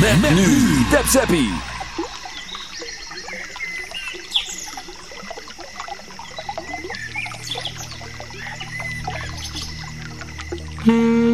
Met, met nu. Tap Zappie. Hmm.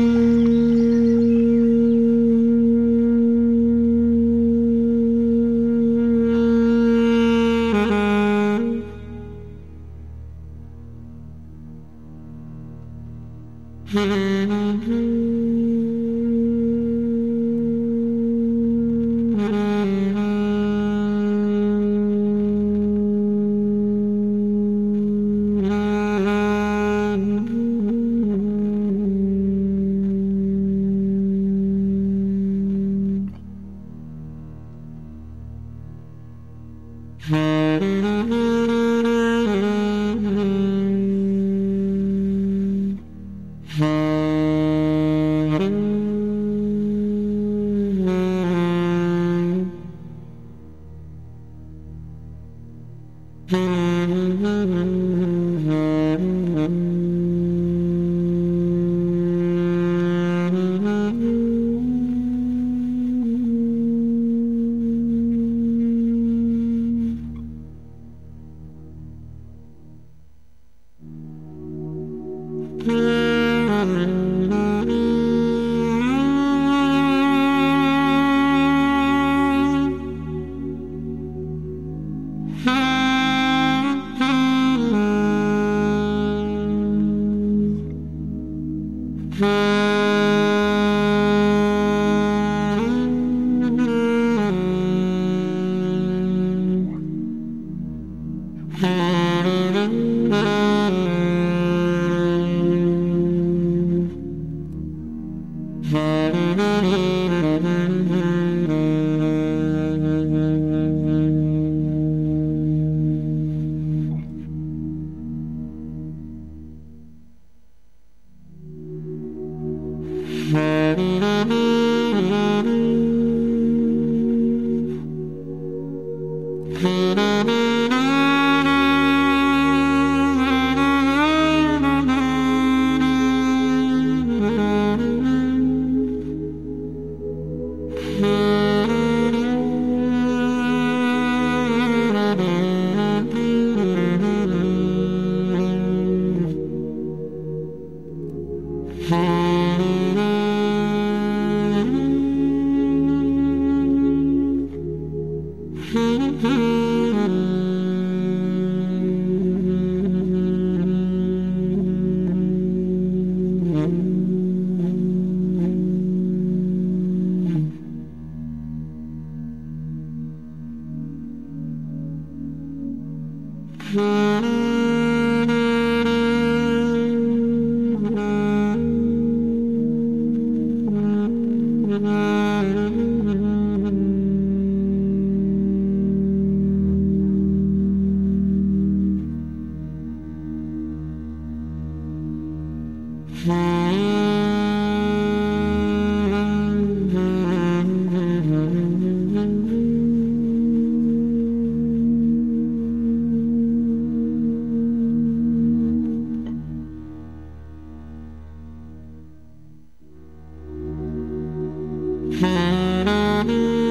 oh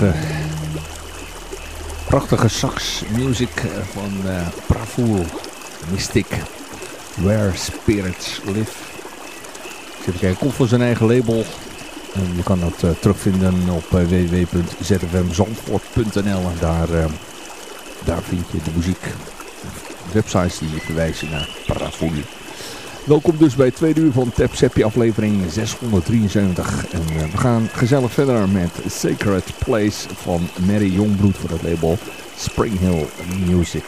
prachtige, prachtige sax music van uh, Mystic, Where Spirits Live. Zit kijken, komt voor zijn eigen label. En je kan dat uh, terugvinden op uh, www.zfmzandvoort.nl en daar, daar vind je de muziek. Websites die verwijzen naar Bravoer. Welkom dus bij het tweede uur van Tap Seppi aflevering 673. En uh, we gaan gezellig verder met Sacred Place van Mary Jongbloed voor het label Spring Hill Music.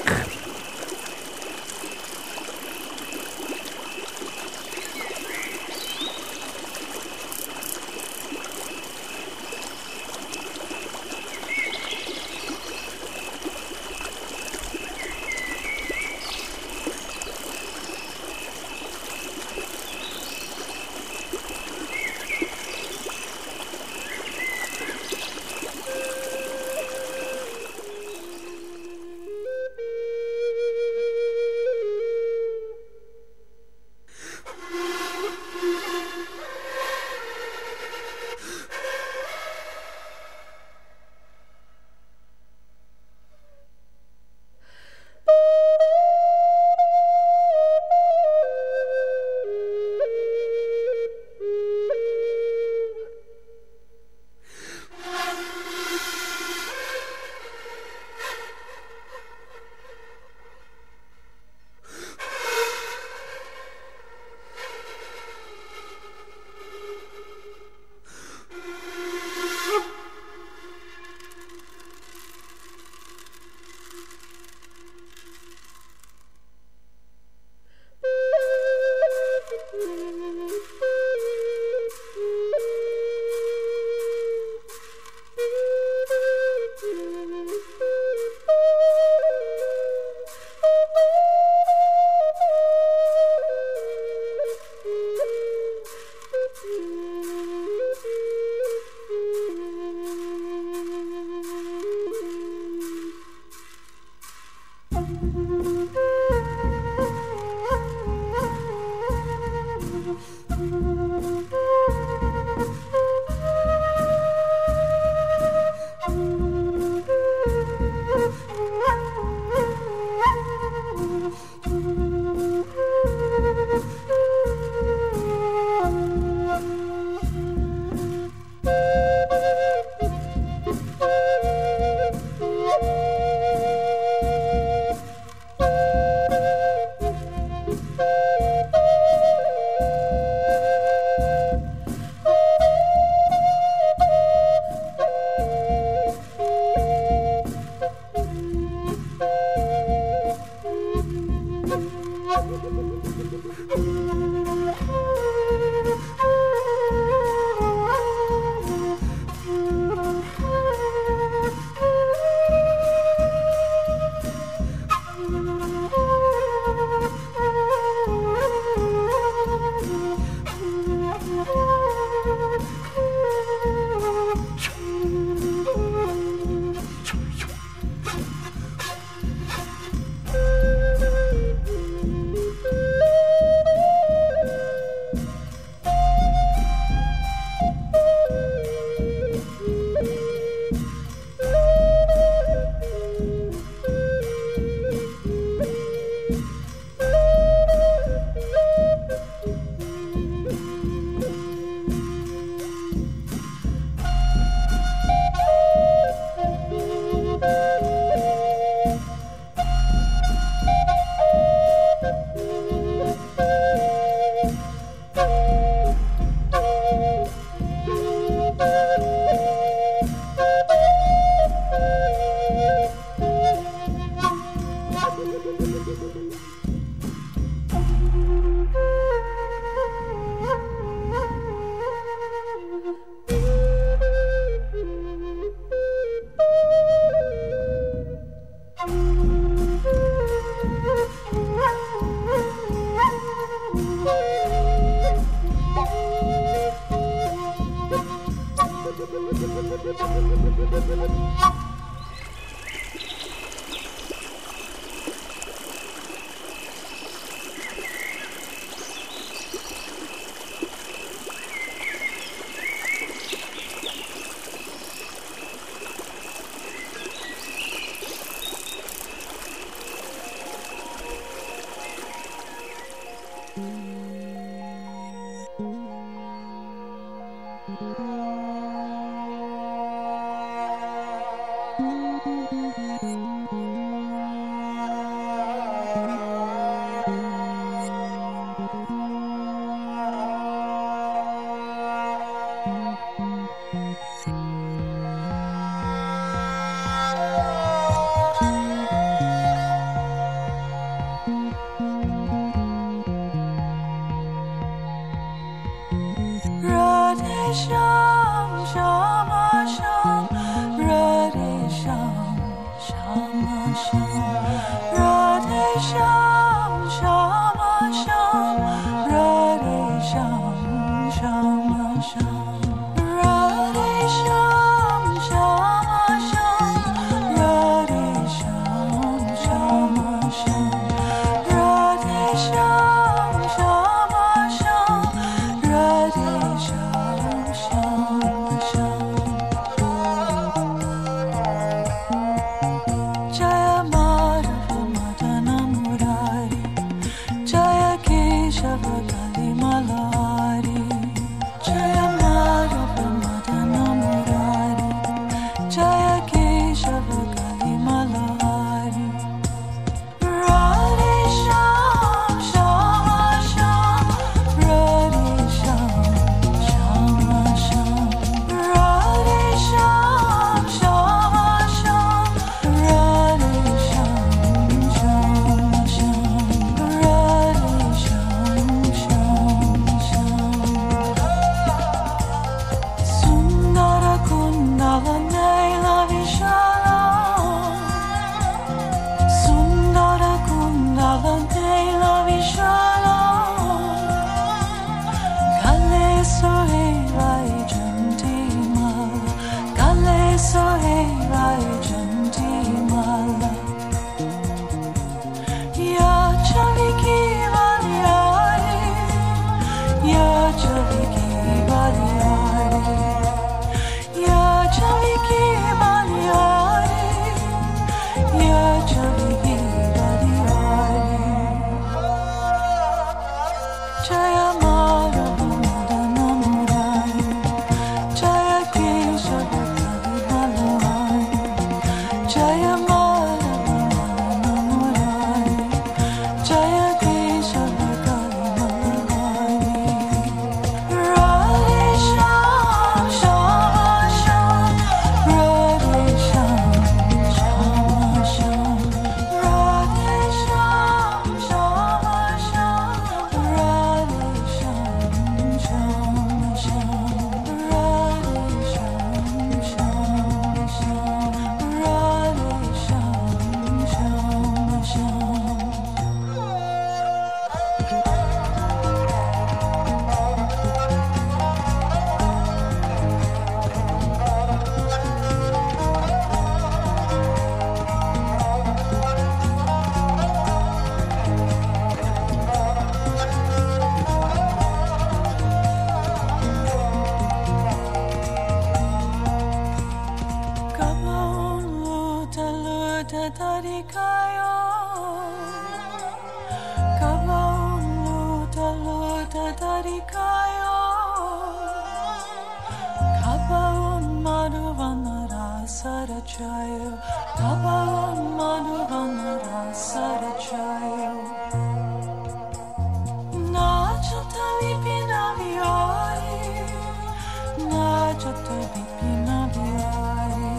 nađe tebi pina bijari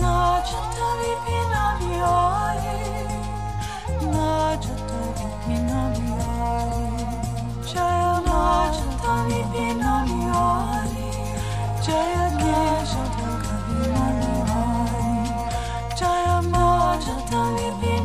Nađe tebi pina bijari Nađe tebi pina bijari Čaja nađe tebi pina bijari Čaja nađe tebi pina bijari Čaja nađe tebi pina bijari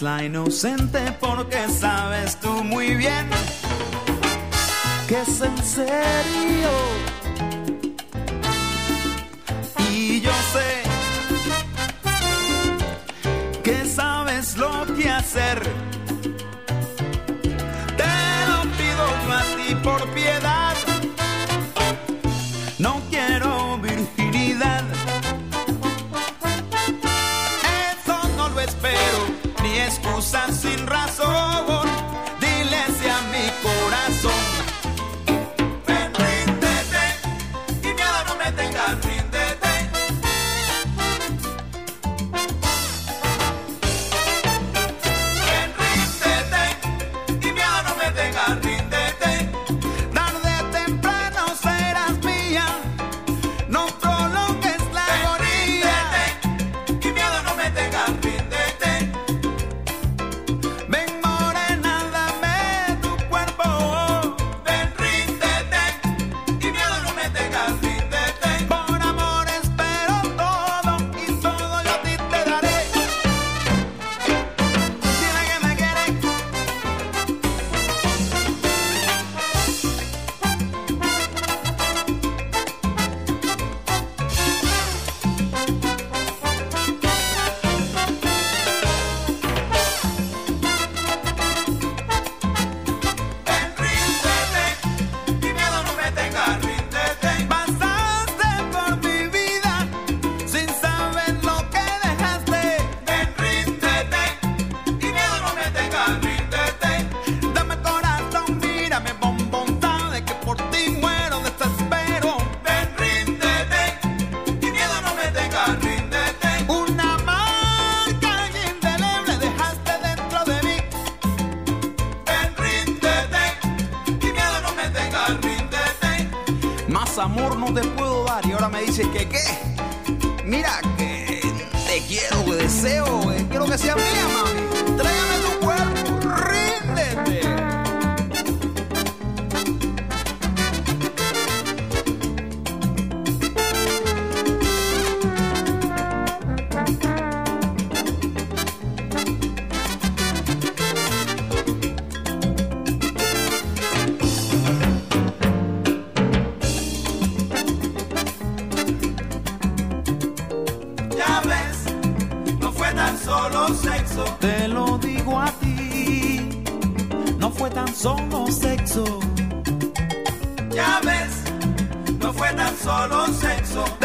la inocente porque sabes tú muy bien que es en serio. sexo. Te lo digo a ti, no fue tan solo sexo. Ya ves, no fue tan solo sexo.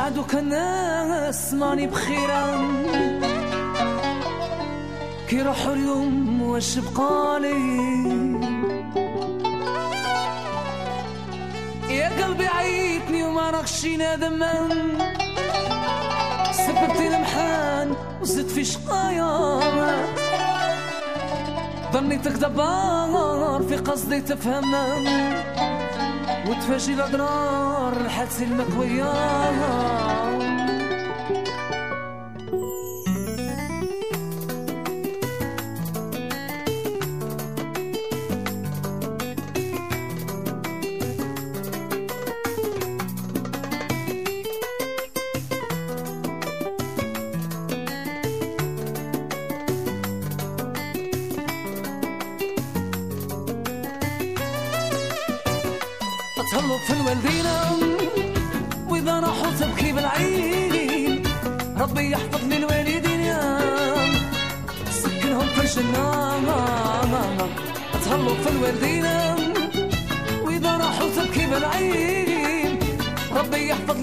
مع دوك الناس ماني كي روحوا اليوم واش بقالي؟ يا قلبي عيتني وما راكشي نادم سببتي المحان وزدت في شقايا. ظنيتك دبار في قصدي تفهم. وتفجي الأضرار الحادثة المكوية.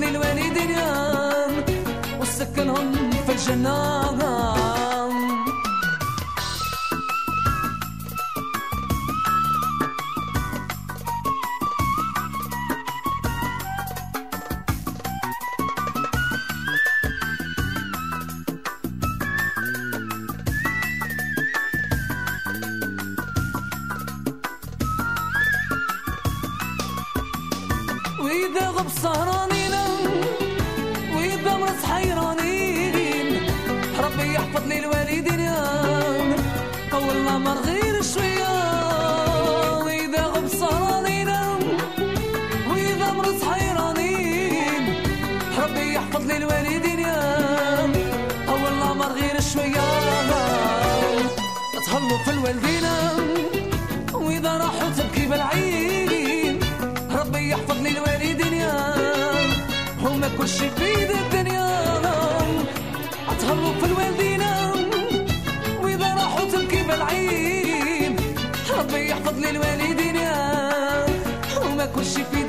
الوالدين والسكنهم في الجنان worship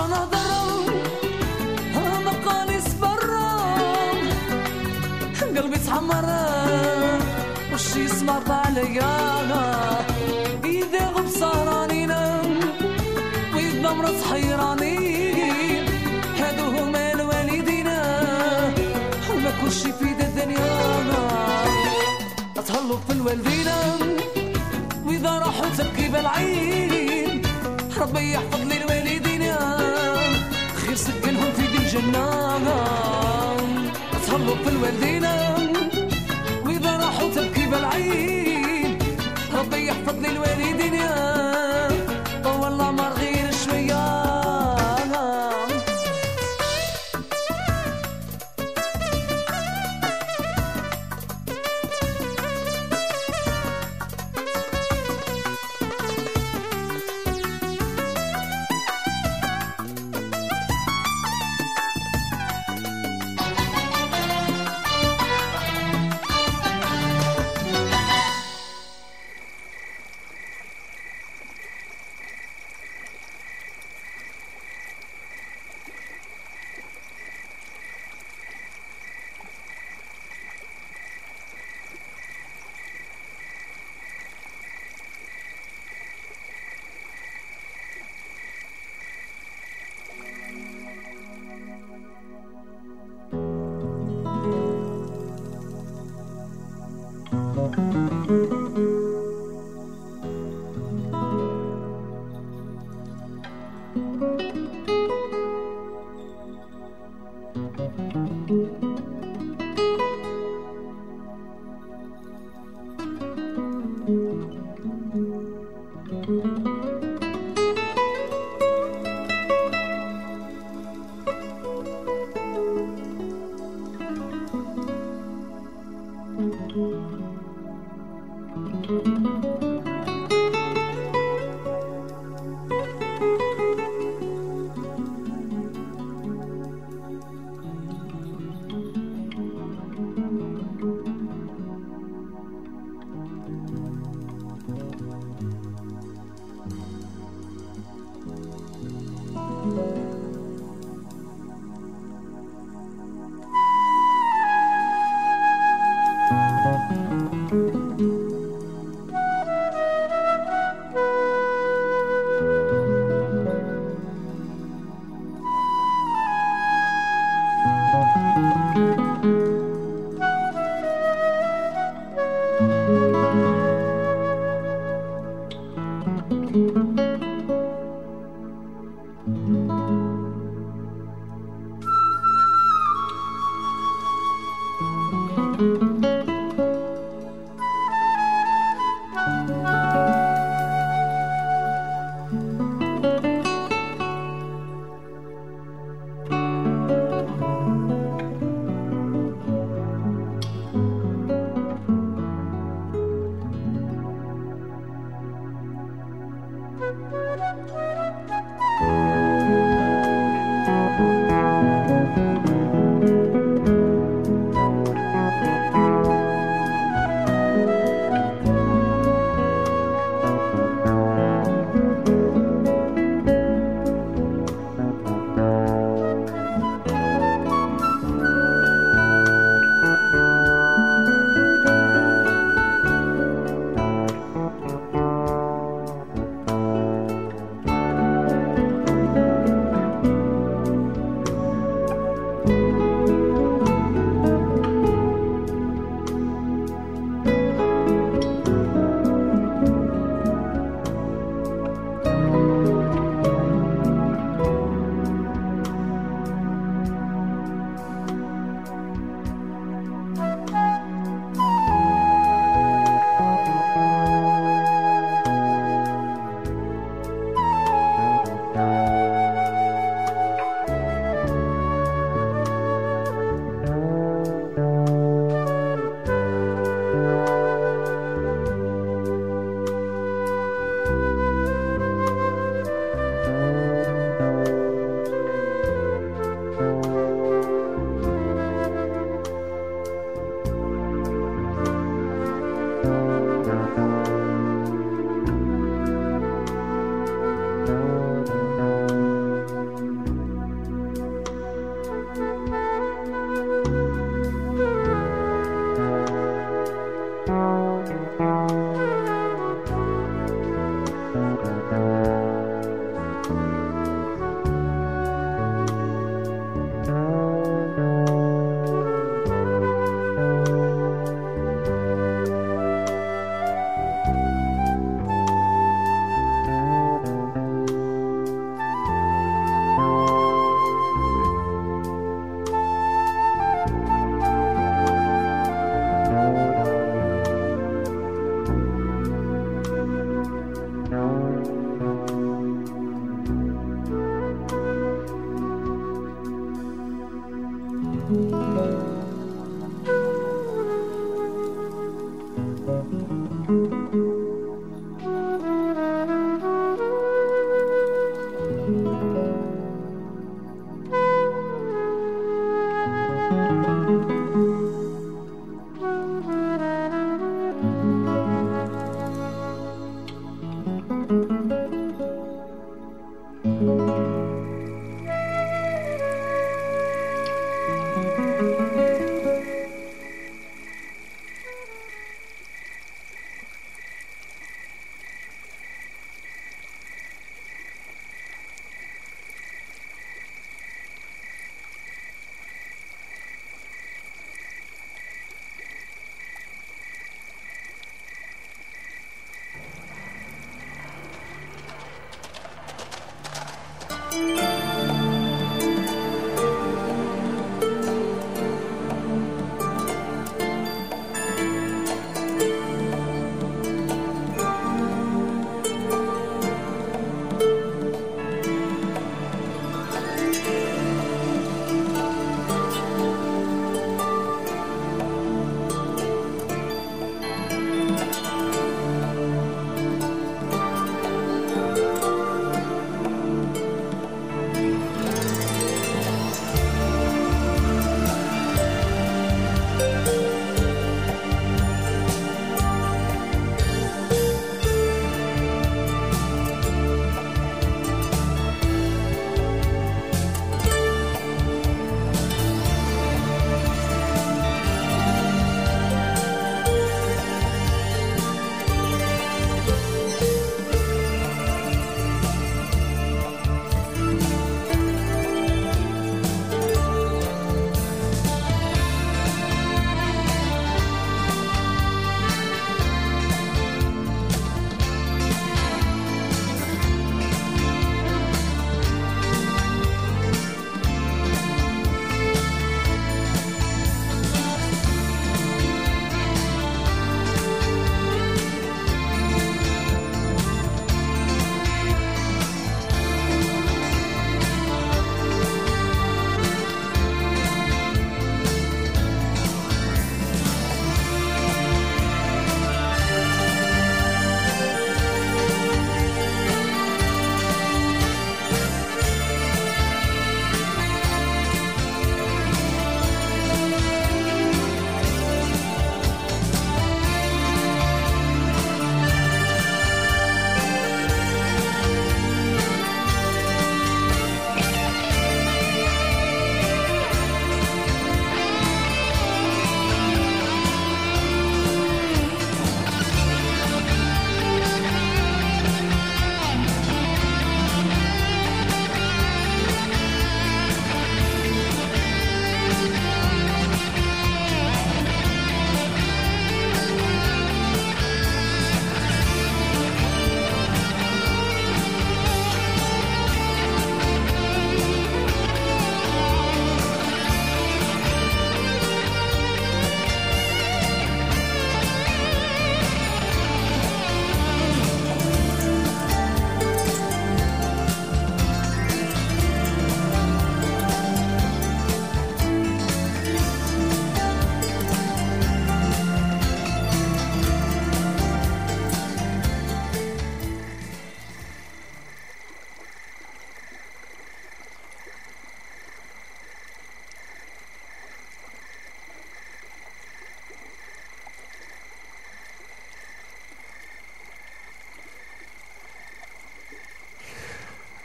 Sana ضرب ما قالي صبرام قلبي تعمر وش يسمر عليا إذا غبص سهرانين نام وإذا مرض هادو هما الوالدين وما كلشي في دا دنيانا أتهلط في الوالدين وإذا راحوا تبكي بالعين. ربي يحفظ لي الوالدين. خير سكنهم في دي الجنة تهلوا في الوالدين وإذا راحوا تبكي بالعين ربي يحفظ لي الوالدين والله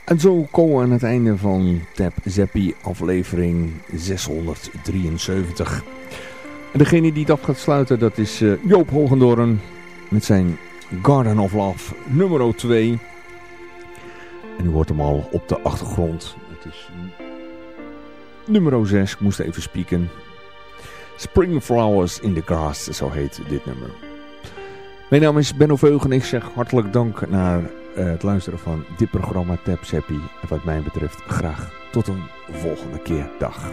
En zo komen we aan het einde van Tap Zappie aflevering 673. En degene die af gaat sluiten, dat is uh, Joop Hogendoorn met zijn Garden of Love nummer 2. En u hoort hem al op de achtergrond. Het is nummer 6, ik moest even spieken. Spring Flowers in the Grass, zo heet dit nummer. Mijn naam is Benno Veugen en ik zeg hartelijk dank naar het luisteren van dit programma Tap Seppi. En wat mij betreft graag tot een volgende keer. Dag.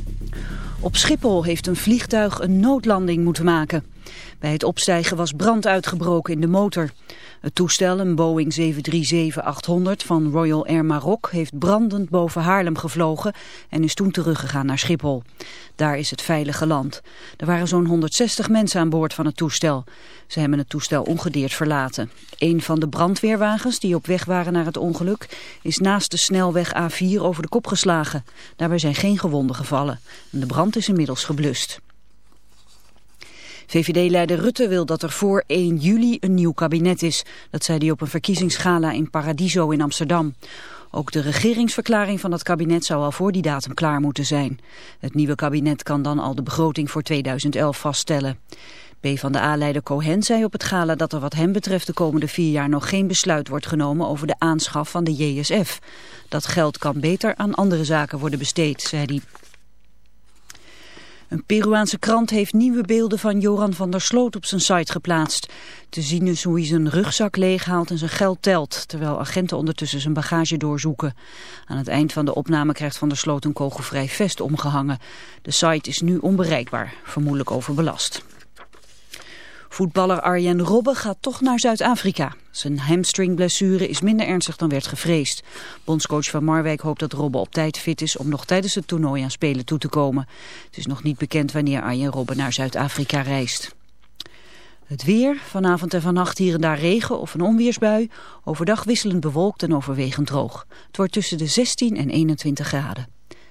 Op Schiphol heeft een vliegtuig een noodlanding moeten maken. Bij het opstijgen was brand uitgebroken in de motor. Het toestel, een Boeing 737-800 van Royal Air Maroc, heeft brandend boven Haarlem gevlogen en is toen teruggegaan naar Schiphol. Daar is het veilig geland. Er waren zo'n 160 mensen aan boord van het toestel. Ze hebben het toestel ongedeerd verlaten. Een van de brandweerwagens die op weg waren naar het ongeluk is naast de snelweg A4 over de kop geslagen. Daarbij zijn geen gewonden gevallen. De brand is inmiddels geblust. VVD-leider Rutte wil dat er voor 1 juli een nieuw kabinet is. Dat zei hij op een verkiezingsgala in Paradiso in Amsterdam. Ook de regeringsverklaring van het kabinet zou al voor die datum klaar moeten zijn. Het nieuwe kabinet kan dan al de begroting voor 2011 vaststellen. PvdA-leider Cohen zei op het gala dat er wat hem betreft de komende vier jaar nog geen besluit wordt genomen over de aanschaf van de JSF. Dat geld kan beter aan andere zaken worden besteed, zei hij. Een Peruaanse krant heeft nieuwe beelden van Joran van der Sloot op zijn site geplaatst. Te zien is hoe hij zijn rugzak leeghaalt en zijn geld telt, terwijl agenten ondertussen zijn bagage doorzoeken. Aan het eind van de opname krijgt Van der Sloot een kogelvrij vest omgehangen. De site is nu onbereikbaar, vermoedelijk overbelast. Voetballer Arjen Robben gaat toch naar Zuid-Afrika. Zijn hamstringblessure is minder ernstig dan werd gevreesd. Bondscoach van Marwijk hoopt dat Robben op tijd fit is om nog tijdens het toernooi aan Spelen toe te komen. Het is nog niet bekend wanneer Arjen Robben naar Zuid-Afrika reist. Het weer, vanavond en vannacht hier en daar regen of een onweersbui. Overdag wisselend bewolkt en overwegend droog. Het wordt tussen de 16 en 21 graden.